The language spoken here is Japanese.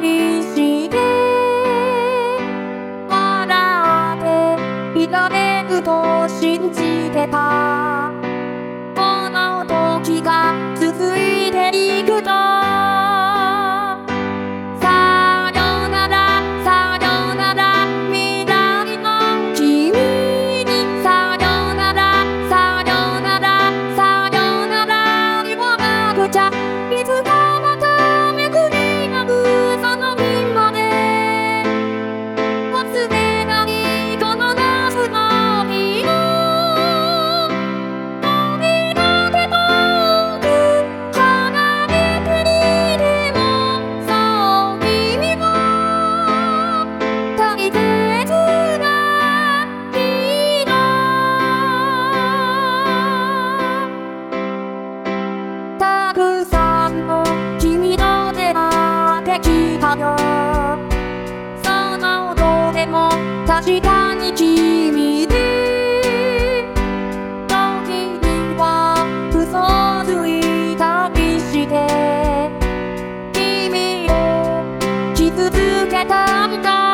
りして笑って祈れると信じてた。つけたんだ